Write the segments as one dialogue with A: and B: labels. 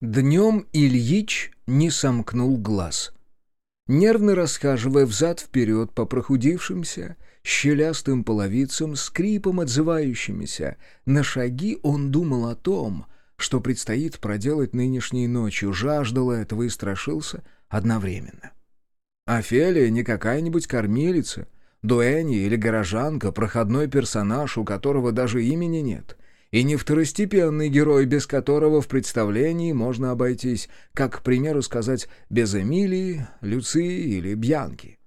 A: Днем Ильич не сомкнул глаз. Нервно расхаживая взад-вперед по прохудившимся, щелястым половицам, скрипом отзывающимися, на шаги он думал о том, что предстоит проделать нынешней ночью, жаждал этого и страшился одновременно. Офелия не какая-нибудь кормилица, дуэни или горожанка, проходной персонаж, у которого даже имени нет — и не второстепенный герой, без которого в представлении можно обойтись, как, к примеру, сказать, без Эмилии, Люции или Бьянки.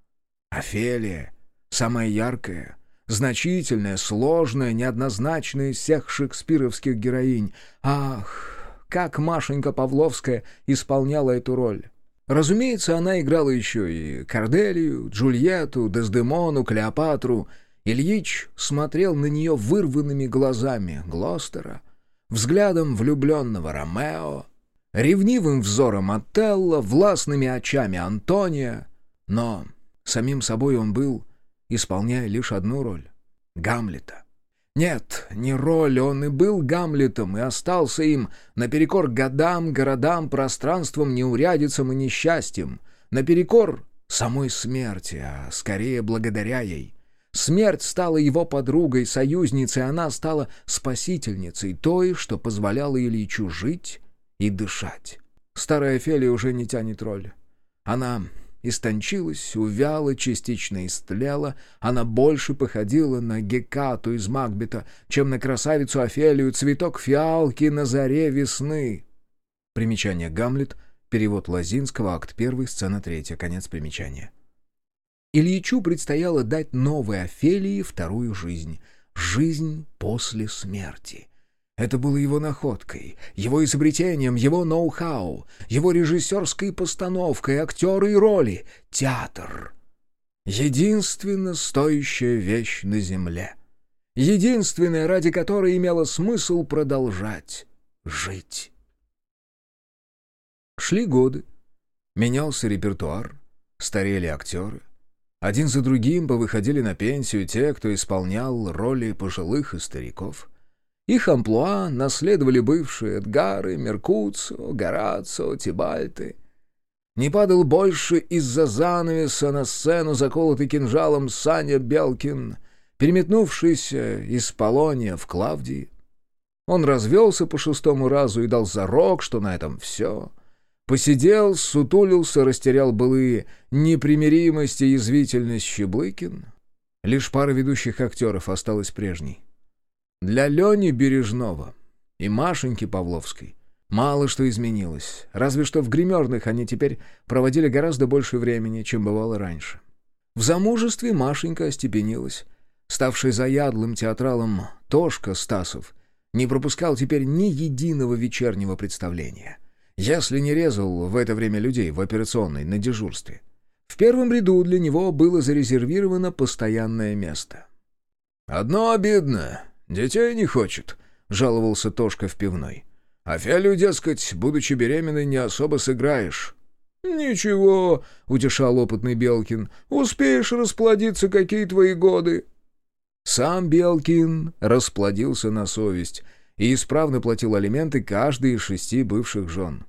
A: Офелия — самая яркая, значительная, сложная, неоднозначная из всех шекспировских героинь. Ах, как Машенька Павловская исполняла эту роль! Разумеется, она играла еще и Корделию, Джульетту, Дездемону, Клеопатру — Ильич смотрел на нее вырванными глазами Глостера, взглядом влюбленного Ромео, ревнивым взором Отелло, властными очами Антония. Но самим собой он был, исполняя лишь одну роль — Гамлета. Нет, не роль, он и был Гамлетом, и остался им наперекор годам, городам, пространствам, неурядицам и несчастьям, наперекор самой смерти, а скорее благодаря ей — Смерть стала его подругой, союзницей, она стала спасительницей, той, что позволяла Ильичу жить и дышать. Старая Офелия уже не тянет роль. Она истончилась, увяла, частично истлела, она больше походила на Гекату из Макбета, чем на красавицу Офелию, цветок фиалки на заре весны. Примечание Гамлет, перевод Лазинского, акт 1, сцена 3, конец примечания. Ильичу предстояло дать новой Офелии вторую жизнь. Жизнь после смерти. Это было его находкой, его изобретением, его ноу-хау, его режиссерской постановкой, актеры и роли, театр. Единственно стоящая вещь на земле. Единственная, ради которой имело смысл продолжать жить. Шли годы, менялся репертуар, старели актеры. Один за другим повыходили на пенсию те, кто исполнял роли пожилых и стариков. Их амплуа наследовали бывшие Эдгары, Меркуцио, Горацио, Тибальты. Не падал больше из-за занавеса на сцену, заколотый кинжалом Саня Белкин, переметнувшийся из Полония в Клавдии. Он развелся по шестому разу и дал зарок, что на этом все — Посидел, сутулился, растерял былые непримиримость и язвительность Щеблыкин. Лишь пара ведущих актеров осталась прежней. Для Лени Бережного и Машеньки Павловской мало что изменилось, разве что в гримерных они теперь проводили гораздо больше времени, чем бывало раньше. В замужестве Машенька остепенилась. Ставший заядлым театралом Тошка Стасов не пропускал теперь ни единого вечернего представления — если не резал в это время людей в операционной на дежурстве. В первом ряду для него было зарезервировано постоянное место. «Одно обидно. Детей не хочет», — жаловался Тошка в пивной. «Офелию, дескать, будучи беременной, не особо сыграешь». «Ничего», — утешал опытный Белкин, — «успеешь расплодиться, какие твои годы». Сам Белкин расплодился на совесть и исправно платил алименты каждой из шести бывших жен.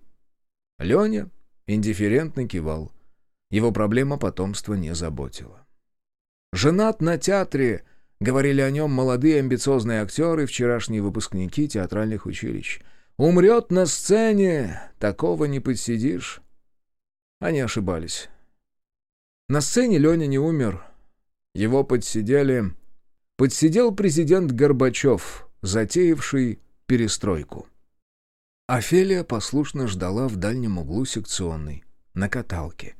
A: Леня индифферентно кивал. Его проблема потомства не заботила. «Женат на театре», — говорили о нем молодые амбициозные актеры, вчерашние выпускники театральных училищ. «Умрет на сцене, такого не подсидишь». Они ошибались. На сцене Леня не умер. Его подсидели... Подсидел президент Горбачев, затеявший перестройку. Офелия послушно ждала в дальнем углу секционной, на каталке.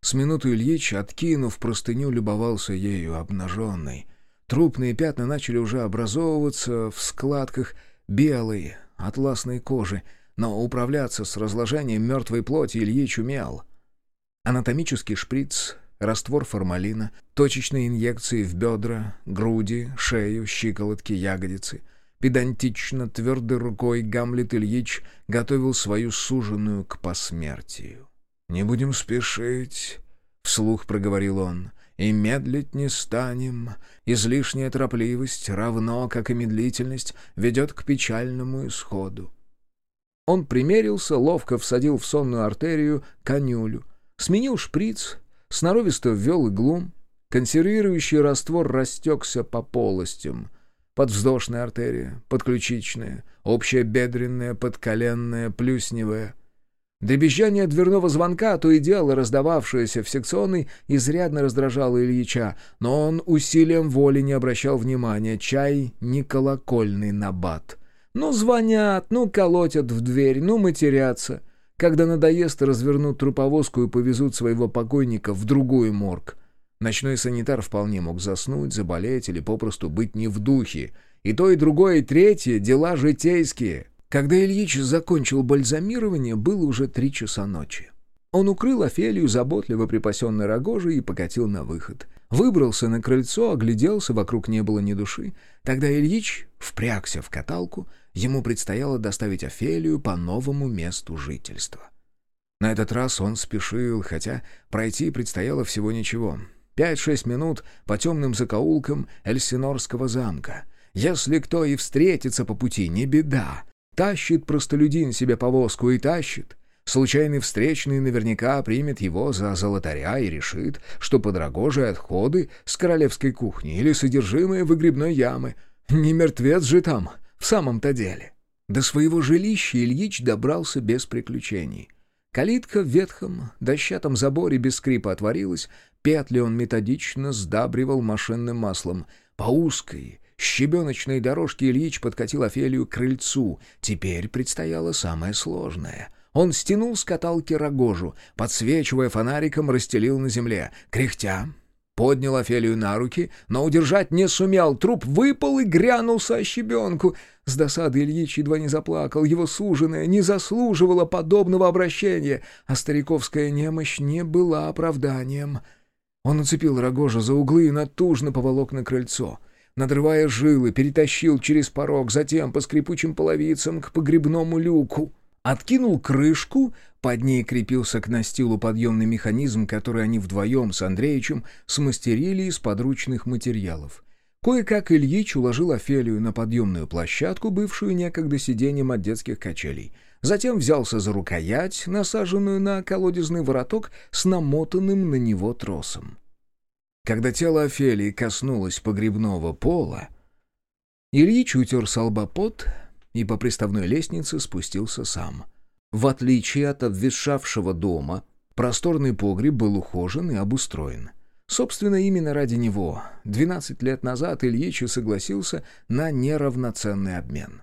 A: С минуту Ильич, откинув простыню, любовался ею обнаженной. Трупные пятна начали уже образовываться в складках белой, атласной кожи, но управляться с разложением мертвой плоти Ильич умел. Анатомический шприц, раствор формалина, точечные инъекции в бедра, груди, шею, щиколотки, ягодицы — Педантично, твердой рукой Гамлет Ильич готовил свою суженую к посмертию. «Не будем спешить», — вслух проговорил он, — «и медлить не станем. Излишняя торопливость, равно как и медлительность, ведет к печальному исходу». Он примерился, ловко всадил в сонную артерию конюлю, сменил шприц, сноровисто ввел иглу. Консервирующий раствор растекся по полостям. Подвздошная артерия, подключичная, общая бедренная, подколенная, плюсневая. Дребезжание дверного звонка, то и дело раздававшееся в секционной, изрядно раздражало Ильича, но он усилием воли не обращал внимания. Чай не колокольный набат. Ну, звонят, ну, колотят в дверь, ну, матерятся. Когда надоест, развернут труповозку и повезут своего покойника в другой морг. Ночной санитар вполне мог заснуть, заболеть или попросту быть не в духе. И то, и другое, и третье — дела житейские. Когда Ильич закончил бальзамирование, было уже три часа ночи. Он укрыл Офелию заботливо припасенной рогожей и покатил на выход. Выбрался на крыльцо, огляделся, вокруг не было ни души. Тогда Ильич впрягся в каталку, ему предстояло доставить Офелию по новому месту жительства. На этот раз он спешил, хотя пройти предстояло всего ничего. Пять-шесть минут по темным закоулкам Эльсинорского замка. Если кто и встретится по пути, не беда. Тащит простолюдин себе повозку и тащит. Случайный встречный наверняка примет его за золотаря и решит, что подрогожие отходы с королевской кухни или содержимое выгребной ямы. Не мертвец же там, в самом-то деле. До своего жилища Ильич добрался без приключений. Калитка в ветхом, дощатом заборе без скрипа отворилась, петли он методично сдабривал машинным маслом. По узкой, щебеночной дорожке Ильич подкатил Офелию к крыльцу. Теперь предстояло самое сложное — он стянул с каталки рогожу, подсвечивая фонариком, расстелил на земле. Кряхтя, поднял Офелию на руки, но удержать не сумел. Труп выпал и грянулся о щебенку. С досады Ильич едва не заплакал. Его суженая не заслуживала подобного обращения, а стариковская немощь не была оправданием. Он уцепил рогожу за углы и натужно поволок на крыльцо. Надрывая жилы, перетащил через порог, затем по скрипучим половицам к погребному люку. Откинул крышку, под ней крепился к настилу подъемный механизм, который они вдвоем с Андреичем смастерили из подручных материалов. Кое-как Ильич уложил Офелию на подъемную площадку, бывшую некогда сиденьем от детских качелей. Затем взялся за рукоять, насаженную на колодезный вороток с намотанным на него тросом. Когда тело Офелии коснулось погребного пола, Ильич утер салбопот, и по приставной лестнице спустился сам. В отличие от обветшавшего дома, просторный погреб был ухожен и обустроен. Собственно, именно ради него 12 лет назад Ильич согласился на неравноценный обмен.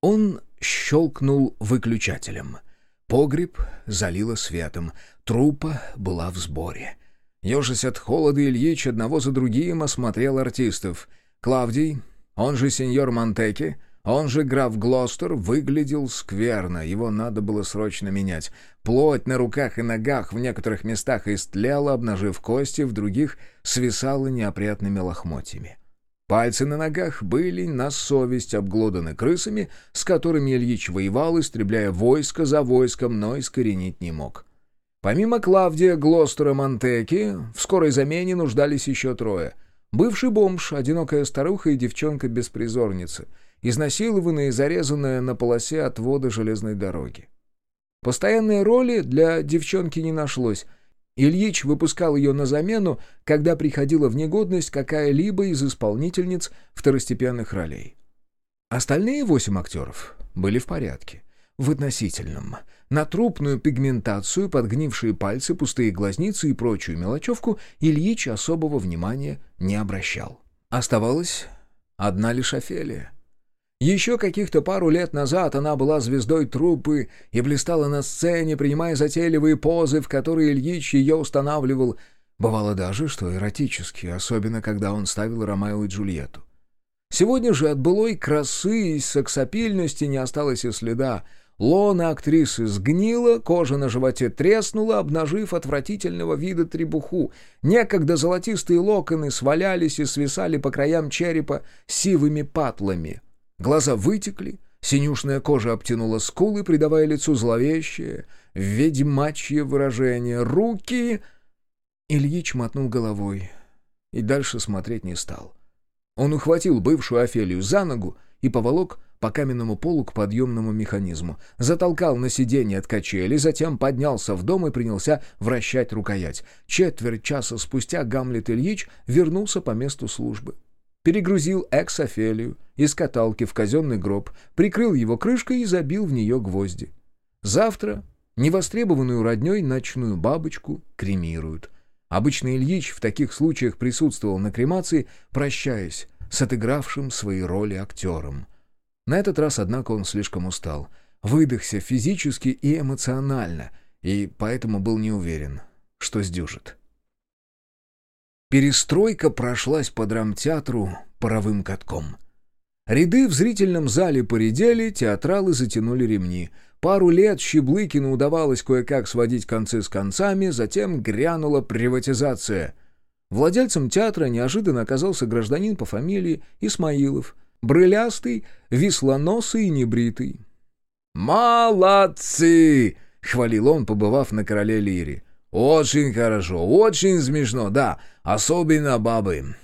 A: Он щелкнул выключателем. Погреб залило светом, трупа была в сборе. Ежась от холода, Ильич одного за другим осмотрел артистов. Клавдий, он же сеньор Монтеки, он же граф Глостер выглядел скверно, его надо было срочно менять. Плоть на руках и ногах в некоторых местах истлела, обнажив кости, в других свисала неопрятными лохмотьями. Пальцы на ногах были на совесть обглоданы крысами, с которыми Ильич воевал, истребляя войско за войском, но искоренить не мог. Помимо Клавдия, Глостера, Монтеки, в скорой замене нуждались еще трое. Бывший бомж, одинокая старуха и девчонка-беспризорница — изнасилованная и зарезанная на полосе отвода железной дороги. Постоянной роли для девчонки не нашлось. Ильич выпускал ее на замену, когда приходила в негодность какая-либо из исполнительниц второстепенных ролей. Остальные восемь актеров были в порядке. В относительном. На трупную пигментацию, подгнившие пальцы, пустые глазницы и прочую мелочевку Ильич особого внимания не обращал. Оставалась одна лишь Офелия. Еще каких-то пару лет назад она была звездой труппы и блистала на сцене, принимая затейливые позы, в которые Ильич ее устанавливал. Бывало даже, что эротически, особенно когда он ставил Ромео и Джульетту. Сегодня же от былой красы и сексапильности не осталось и следа. Лона актрисы сгнила, кожа на животе треснула, обнажив отвратительного вида требуху. Некогда золотистые локоны свалялись и свисали по краям черепа сивыми патлами. Глаза вытекли, синюшная кожа обтянула скулы, придавая лицу зловещее, ведьмачье выражение. Руки... Ильич мотнул головой и дальше смотреть не стал. Он ухватил бывшую Офелию за ногу и поволок по каменному полу к подъемному механизму, затолкал на сиденье от качели, затем поднялся в дом и принялся вращать рукоять. Четверть часа спустя Гамлет Ильич вернулся по месту службы. Перегрузил экс-Офелию из каталки в казенный гроб, прикрыл его крышкой и забил в нее гвозди. Завтра невостребованную родней ночную бабочку кремируют. Обычно Ильич в таких случаях присутствовал на кремации, прощаясь с отыгравшим свои роли актером. На этот раз, однако, он слишком устал, выдохся физически и эмоционально, и поэтому был не уверен, что сдюжит. Перестройка прошлась по драмтеатру паровым катком. Ряды в зрительном зале поредели, театралы затянули ремни. Пару лет Щеблыкину удавалось кое-как сводить концы с концами, затем грянула приватизация. Владельцем театра неожиданно оказался гражданин по фамилии Исмаилов, брылястый, веслоносый и небритый. «Молодцы!» — хвалил он, побывав на короле Лире. «Очень хорошо, очень смешно, да, особенно бабы.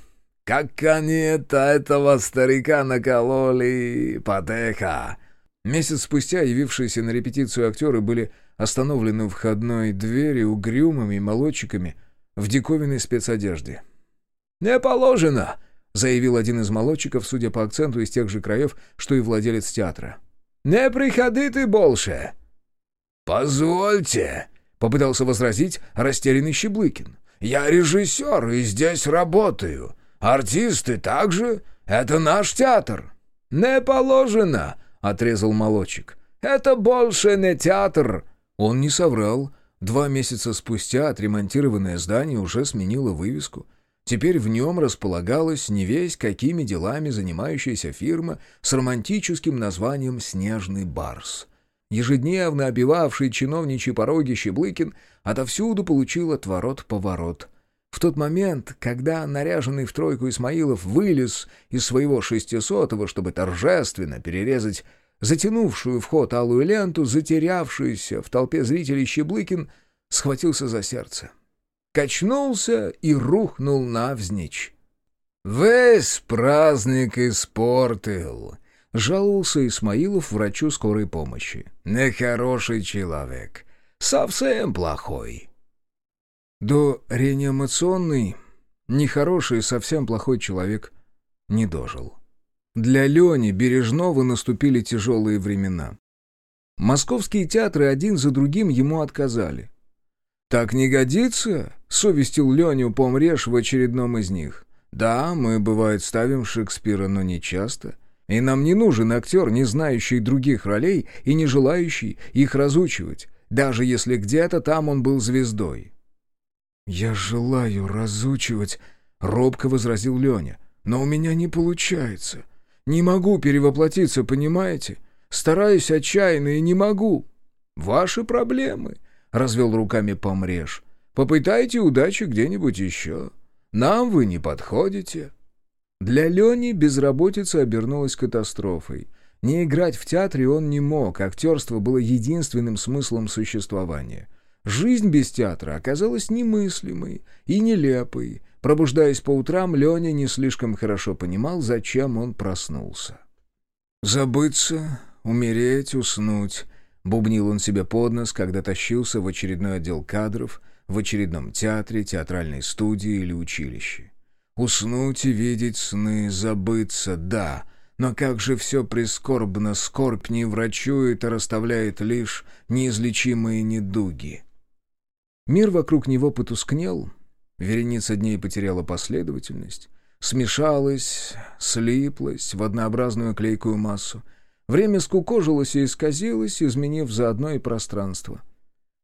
A: Как они это, этого старика накололи, потеха!» Месяц спустя явившиеся на репетицию актеры были остановлены у входной двери угрюмыми молодчиками в диковинной спецодежде. «Не положено!» — заявил один из молодчиков, судя по акценту, из тех же краев, что и владелец театра. «Не приходи ты больше!» «Позвольте!» — попытался возразить растерянный Щеблыкин. «Я режиссер и здесь работаю. Артисты также. Это наш театр». «Не положено!» — отрезал молодчик. «Это больше не театр!» Он не соврал. Два месяца спустя отремонтированное здание уже сменило вывеску. Теперь в нем располагалась не весь какими делами занимающаяся фирма с романтическим названием «Снежный барс». Ежедневно обивавший чиновничьи пороги Щеблыкин отовсюду получил отворот-поворот — в тот момент, когда наряженный в тройку Исмаилов вылез из своего шестисотого, чтобы торжественно перерезать затянувшую вход алую ленту, затерявшуюся в толпе зрителей Щеблыкин, схватился за сердце. Качнулся и рухнул навзничь. «Весь праздник испортил!» — жаловался Исмаилов врачу скорой помощи. «Нехороший человек. Совсем плохой». До реанимационной нехороший совсем плохой человек не дожил. Для Лени Бережного наступили тяжелые времена. Московские театры один за другим ему отказали. «Так не годится?» — совестил Леню Помреж в очередном из них. «Да, мы, бывает, ставим Шекспира, но не часто. И нам не нужен актер, не знающий других ролей и не желающий их разучивать, даже если где-то там он был звездой. «Я желаю разучивать», — робко возразил Леня. «Но у меня не получается. Не могу перевоплотиться, понимаете? Стараюсь отчаянно и не могу». «Ваши проблемы», — развел руками помреж. «Попытайте удачи где-нибудь еще. Нам вы не подходите». Для Лени безработица обернулась катастрофой. Не играть в театре он не мог, актерство было единственным смыслом существования — Жизнь без театра оказалась немыслимой и нелепой. Пробуждаясь по утрам, Леня не слишком хорошо понимал, зачем он проснулся. «Забыться, умереть, уснуть», — бубнил он себе под нос, когда тащился в очередной отдел кадров, в очередном театре, театральной студии или училище. «Уснуть и видеть сны, забыться, да», но как же все прискорбно, скорбь не врачует, а расставляет лишь неизлечимые недуги. Мир вокруг него потускнел, вереница дней потеряла последовательность, смешалась, слиплась в однообразную клейкую массу. Время скукожилось и исказилось, изменив заодно и пространство.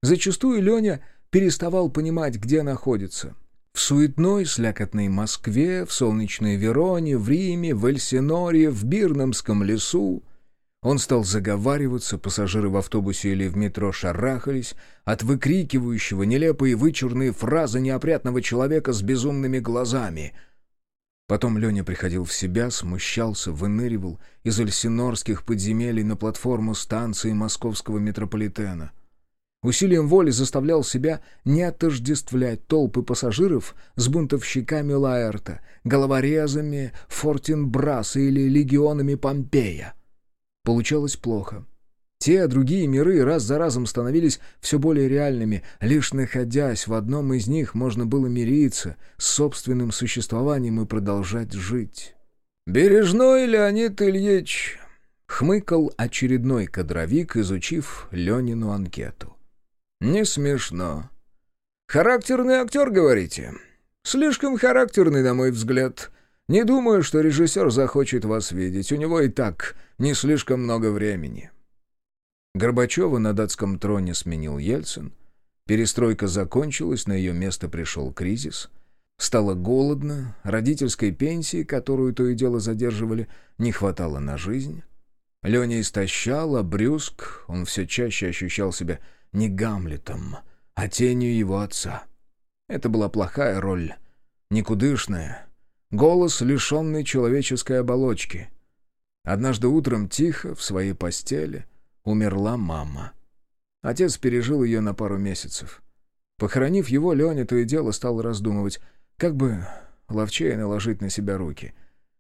A: Зачастую Леня переставал понимать, где находится. В суетной, слякотной Москве, в солнечной Вероне, в Риме, в Эльсиноре, в Бирнамском лесу — он стал заговариваться, пассажиры в автобусе или в метро шарахались от выкрикивающего нелепые вычурные фразы неопрятного человека с безумными глазами. Потом Леня приходил в себя, смущался, выныривал из альсинорских подземелий на платформу станции московского метрополитена. Усилием воли заставлял себя не отождествлять толпы пассажиров с бунтовщиками Лаэрта, головорезами Фортинбраса или легионами Помпея. получалось плохо. Те другие миры раз за разом становились все более реальными. Лишь находясь в одном из них, можно было мириться с собственным существованием и продолжать жить. «Бережной Леонид Ильич!» — хмыкал очередной кадровик, изучив Ленину анкету. «Не смешно. Характерный актер, говорите? Слишком характерный, на мой взгляд. Не думаю, что режиссер захочет вас видеть. У него и так не слишком много времени». Горбачева на датском троне сменил Ельцин. Перестройка закончилась, на ее место пришел кризис. Стало голодно, родительской пенсии, которую то и дело задерживали, не хватало на жизнь. Леня истощал, а Брюск, он все чаще ощущал себя не Гамлетом, а тенью его отца. Это была плохая роль, никудышная. Голос, лишенный человеческой оболочки. Однажды утром тихо, в своей постели — умерла мама. Отец пережил ее на пару месяцев. Похоронив его, Леня то и дело стал раздумывать, как бы ловчее наложить на себя руки.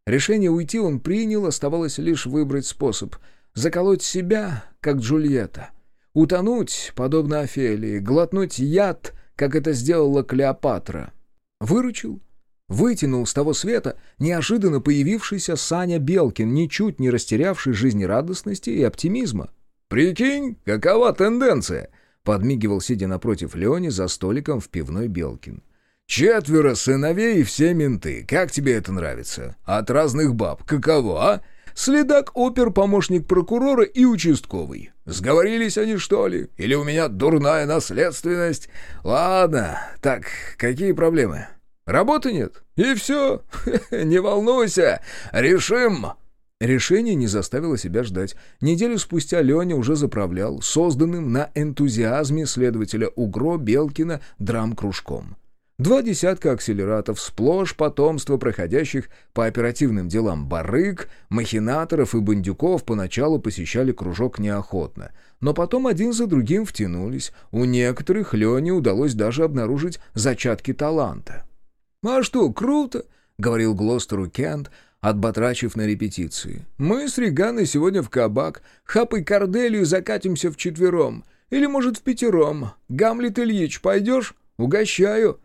A: Решение уйти он принял, оставалось лишь выбрать способ — заколоть себя, как Джульетта. Утонуть, подобно Офелии, глотнуть яд, как это сделала Клеопатра. Выручил, вытянул с того света неожиданно появившийся Саня Белкин, ничуть не растерявший жизнерадостности и оптимизма. «Прикинь, какова тенденция?» — подмигивал, сидя напротив Леони за столиком в пивной Белкин. «Четверо сыновей и все менты. Как тебе это нравится? От разных баб. Каково, а? Следак, опер, помощник прокурора и участковый. Сговорились они, что ли? Или у меня дурная наследственность? Ладно, так, какие проблемы? Работы нет? И все. Не волнуйся, решим!» Решение не заставило себя ждать. Неделю спустя Леня уже заправлял созданным на энтузиазме следователя УГРО Белкина драм-кружком. Два десятка акселератов, сплошь потомство проходящих по оперативным делам барыг, махинаторов и бандюков поначалу посещали кружок неохотно, но потом один за другим втянулись. У некоторых Лене удалось даже обнаружить зачатки таланта. «А что, круто!» — говорил Глостеру Кент, отбатрачив на репетиции. «Мы с Реганой сегодня в кабак. Хапай Корделию закатимся вчетвером. Или, может, в пятером. Гамлет Ильич, пойдешь? Угощаю».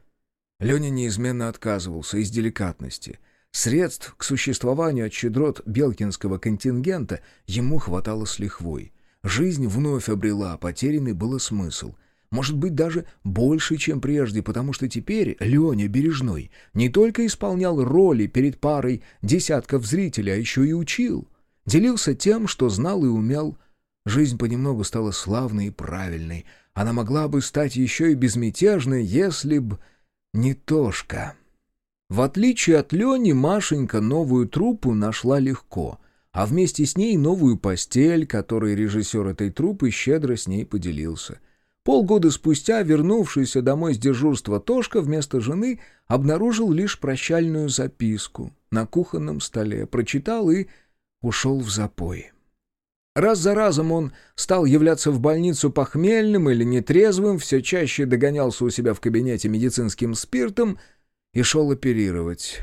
A: Леня неизменно отказывался из деликатности. Средств к существованию от щедрот белкинского контингента ему хватало с лихвой. Жизнь вновь обрела, потерянный было смысл. Может быть, даже больше, чем прежде, потому что теперь Леня Бережной не только исполнял роли перед парой десятков зрителей, а еще и учил. Делился тем, что знал и умел. Жизнь понемногу стала славной и правильной. Она могла бы стать еще и безмятежной, если б не Тошка. В отличие от Лени, Машенька новую труппу нашла легко, а вместе с ней новую постель, которой режиссер этой труппы щедро с ней поделился — Полгода спустя, вернувшийся домой с дежурства Тошка вместо жены обнаружил лишь прощальную записку на кухонном столе, прочитал и ушел в запой. Раз за разом он стал являться в больницу похмельным или нетрезвым, все чаще догонялся у себя в кабинете медицинским спиртом и шел оперировать.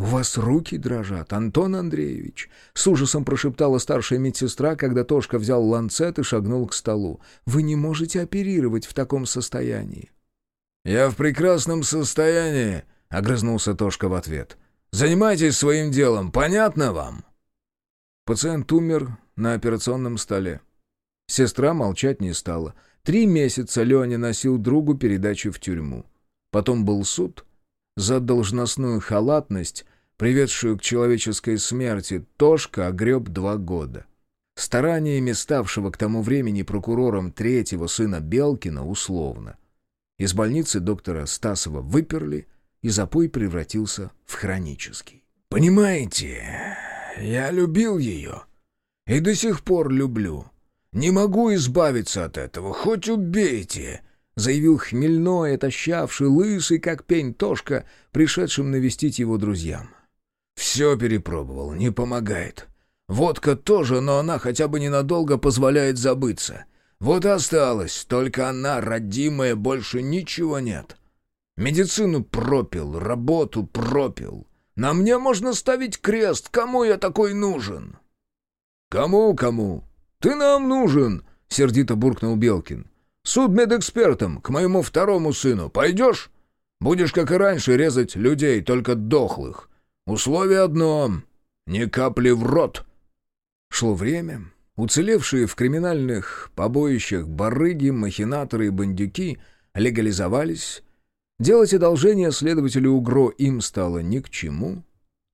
A: «У вас руки дрожат, Антон Андреевич!» — с ужасом прошептала старшая медсестра, когда Тошка взял ланцет и шагнул к столу. «Вы не можете оперировать в таком состоянии».
B: «Я в прекрасном состоянии», — огрызнулся Тошка в ответ. «Занимайтесь своим делом, понятно вам?»
A: Пациент умер на операционном столе. Сестра молчать не стала. Три месяца Леня носил другу передачу в тюрьму. Потом был суд. За должностную халатность приведшую к человеческой смерти, Тошка огреб два года. Стараниями ставшего к тому времени прокурором третьего сына Белкина условно. Из больницы доктора Стасова выперли, и запой превратился в хронический.
B: «Понимаете, я любил ее. И до сих пор люблю. Не могу избавиться от этого, хоть убейте!» Заявил хмельной, отощавший, лысый, как пень Тошка, пришедшим навестить его друзьям. Все перепробовал, не помогает. Водка тоже, но она хотя бы ненадолго позволяет забыться. Вот и осталось, только она, родимая, больше ничего нет. Медицину пропил, работу пропил. На мне можно ставить крест, кому я такой нужен?» «Кому, кому? Ты нам нужен!» — сердито буркнул Белкин. «Судмедэкспертом к моему второму сыну пойдешь? Будешь, как и раньше, резать людей, только дохлых. Условие одно — ни капли в рот!»
A: Шло время. Уцелевшие в криминальных побоищах барыги, махинаторы и бандюки легализовались. Делать одолжение следователю Угро им стало ни к чему.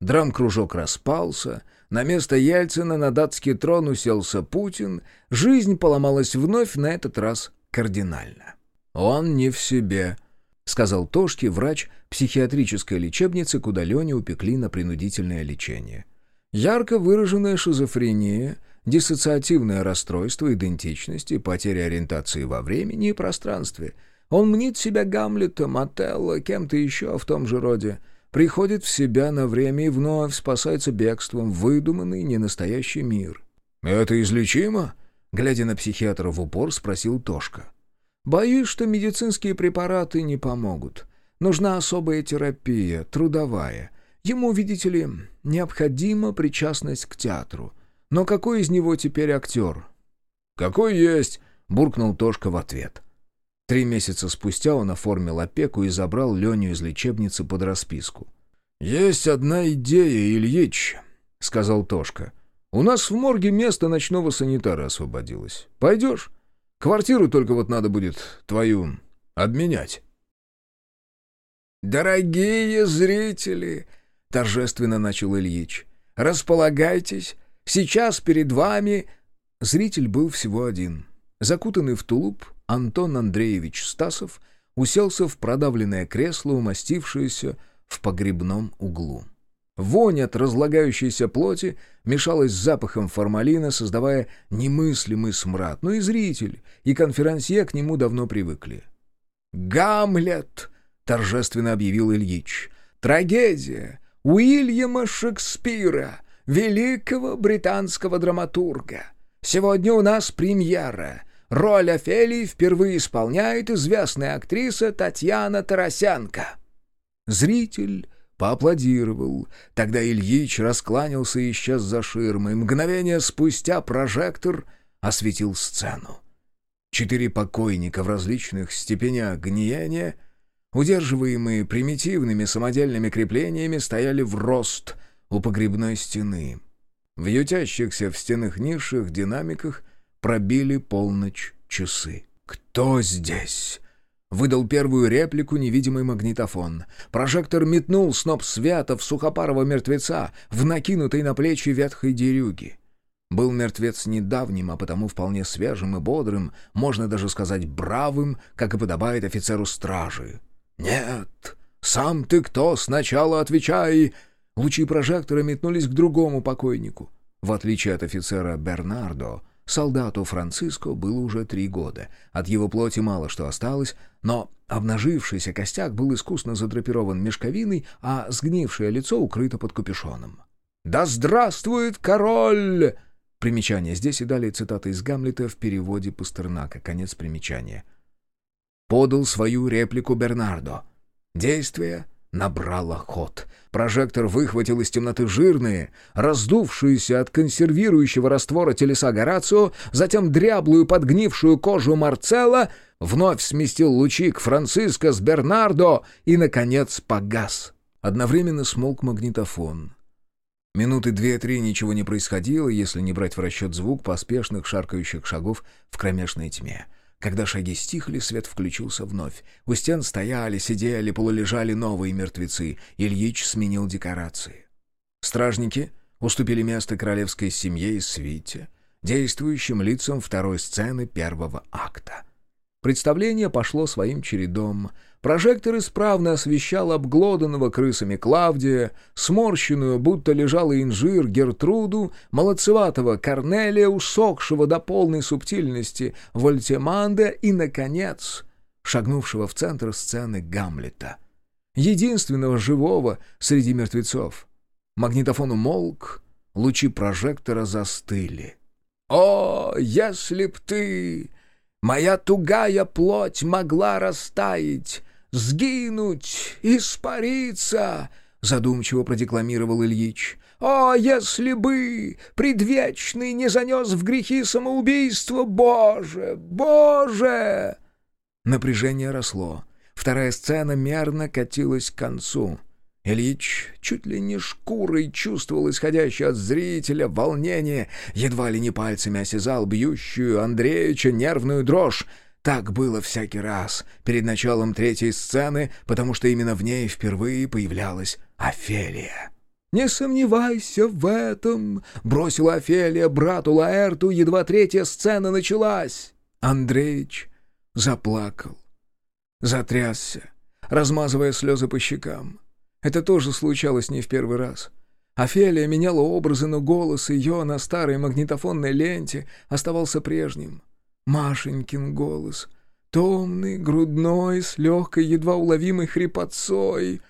A: Драм-кружок распался, на место Ельцина на датский трон уселся Путин, жизнь поломалась вновь, на этот раз кардинально. «Он не в себе», — сказал Тошки, врач психиатрической лечебницы, куда Лене упекли на принудительное лечение. Ярко выраженная шизофрения, диссоциативное расстройство идентичности, потеря ориентации во времени и пространстве. Он мнит себя Гамлетом, Отелло, кем-то еще в том же роде — приходит в себя на время и вновь спасается бегством в выдуманный ненастоящий мир.
B: «Это излечимо?»
A: — глядя на психиатра в упор, спросил Тошка. «Боюсь, что медицинские препараты не помогут. Нужна особая терапия, трудовая. Ему, видите ли, необходима причастность к театру. Но какой из него теперь актер?»
B: «Какой есть!» — буркнул Тошка в ответ.
A: Три месяца спустя он оформил опеку и забрал Леню из лечебницы под расписку.
B: «Есть одна идея, Ильич», — сказал Тошка. «У нас в морге место ночного санитара освободилось. Пойдешь? Квартиру только вот надо будет твою обменять».
C: «Дорогие зрители!» — торжественно начал Ильич. «Располагайтесь, сейчас перед вами...»
A: Зритель был всего один. Закутанный в тулуп, Антон Андреевич Стасов уселся в продавленное кресло, умастившееся в погребном углу. Вонь от разлагающейся плоти мешалась с запахом формалина, создавая немыслимый смрад, но и зритель, и конферансье к нему давно привыкли.
C: «Гамлет!» — торжественно объявил Ильич. «Трагедия Уильяма Шекспира, великого британского драматурга. Сегодня у нас премьера. Роль Офелии впервые исполняет известная актриса Татьяна Тарасянка».
A: Зритель поаплодировал. Тогда Ильич раскланялся и исчез за ширмой. Мгновение спустя прожектор осветил сцену. Четыре покойника в различных степенях гниения, удерживаемые примитивными самодельными креплениями, стояли в рост у погребной стены. В ютящихся в стенах нишах динамиках — Пробили полночь часы. «Кто здесь?» Выдал первую реплику невидимый магнитофон. Прожектор метнул сноп света в сухопарого мертвеца, в накинутой на плечи ветхой дерюги. Был мертвец недавним, а потому вполне свежим и бодрым, можно даже сказать бравым, как и подобает офицеру стражи. «Нет! Сам ты кто? Сначала отвечай!» Лучи прожектора метнулись к другому покойнику. В отличие от офицера Бернардо, Солдату Франциско было уже три года. От его плоти мало что осталось, но обнажившийся костяк был искусно задрапирован мешковиной, а сгнившее лицо укрыто под капюшоном. «Да здравствует король!» Примечание. Здесь и далее цитата из Гамлета в переводе Пастернака. Конец примечания. Подал свою реплику Бернардо. Действие набрало ход. Прожектор выхватил из темноты жирные, раздувшиеся от консервирующего раствора телеса Горацио, затем дряблую подгнившую кожу Марцелла, вновь сместил лучи к Франциско с Бернардо и, наконец, погас. Одновременно смолк магнитофон. Минуты две-три ничего не происходило, если не брать в расчет звук поспешных шаркающих шагов в кромешной тьме. Когда шаги стихли, свет включился вновь. У стен стояли, сидели, полулежали новые мертвецы. Ильич сменил декорации. Стражники уступили место королевской семье и свите, действующим лицам второй сцены первого акта. Представление пошло своим чередом. Прожектор исправно освещал обглоданного крысами Клавдия, сморщенную, будто лежала инжир, Гертруду, молодцеватого Корнелия, усохшего до полной субтильности Вольтеманда и, наконец, шагнувшего в центр сцены Гамлета. Единственного живого среди мертвецов. Магнитофон умолк, лучи прожектора застыли.
C: «О, если б ты, моя тугая плоть, могла растаять!» Сгинуть, испариться!» — задумчиво продекламировал Ильич. О, если бы предвечный не занес в грехи самоубийство, Боже, Боже!»
A: Напряжение росло. Вторая сцена мерно катилась к концу. Ильич чуть ли не шкурой чувствовал исходящее от зрителя волнение, едва ли не пальцами осязал бьющую Андреевича нервную дрожь. Так было всякий раз перед началом третьей сцены, потому что именно в ней впервые появлялась Офелия. «Не сомневайся в этом!» — бросила Офелия брату Лаэрту, едва третья сцена началась. Андреич заплакал, затрясся, размазывая слезы по щекам. Это тоже случалось не в первый раз. Офелия меняла образы, но голос ее на старой магнитофонной ленте оставался прежним. Машенькин голос, томный, грудной, с легкой, едва уловимой хрипотцой.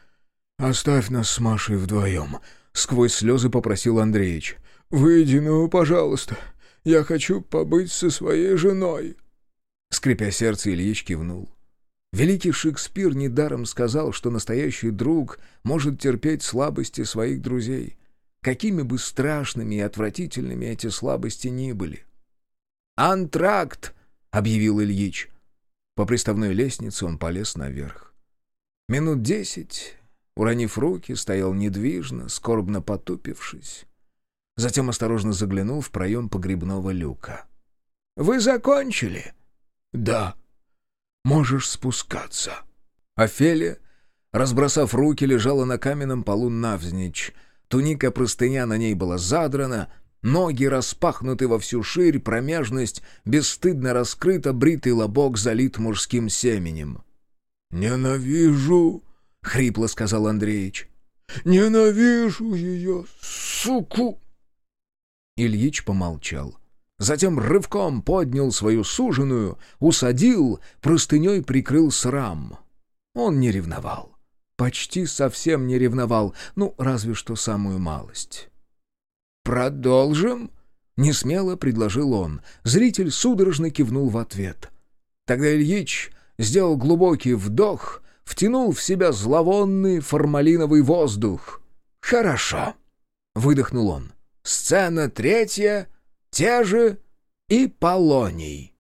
A: «Оставь нас с Машей вдвоем», — сквозь слезы попросил Андреич. «Выйди, ну, пожалуйста. Я хочу побыть со своей женой». Скрипя сердце, Ильич кивнул. Великий Шекспир недаром сказал, что настоящий друг может терпеть слабости своих друзей, какими бы страшными и отвратительными эти слабости ни были. «Антракт!» — объявил Ильич. По приставной лестнице он полез наверх. Минут десять, уронив руки, стоял недвижно, скорбно потупившись. Затем осторожно заглянул в проем погребного люка. «Вы закончили?» «Да. Можешь спускаться». Офелия, разбросав руки, лежала на каменном полу навзничь. Туника-простыня на ней была задрана, Ноги распахнуты во всю ширь, промежность бесстыдно раскрыта, бритый лобок залит мужским семенем. «Ненавижу!» — хрипло сказал Андреич. «Ненавижу ее, суку!» Ильич помолчал. Затем рывком поднял свою суженую, усадил, простыней прикрыл срам. Он не ревновал. Почти совсем не ревновал, ну, разве что самую малость. «Продолжим?» — несмело предложил он. Зритель судорожно кивнул в ответ. Тогда Ильич сделал глубокий вдох, втянул в себя зловонный формалиновый воздух. «Хорошо», — выдохнул он. «Сцена третья, те же и Полоний».